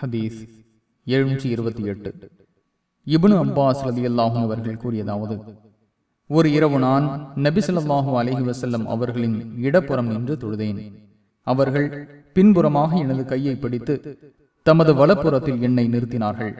ஹதீஸ் எழுநூற்றி இருபத்தி எட்டு. இபுனு அப்பாஸ் ரதி அல்லாஹும் அவர்கள் கூறியதாவது ஒரு இரவு நான் நபிசல்லாஹு அலஹி வசல்லம் அவர்களின் இடப்புறம் நின்று தொழுதேன். அவர்கள் பின்புறமாக எனது கையை பிடித்து தமது வலப்புறத்தில் என்னை நிறுத்தினார்கள்.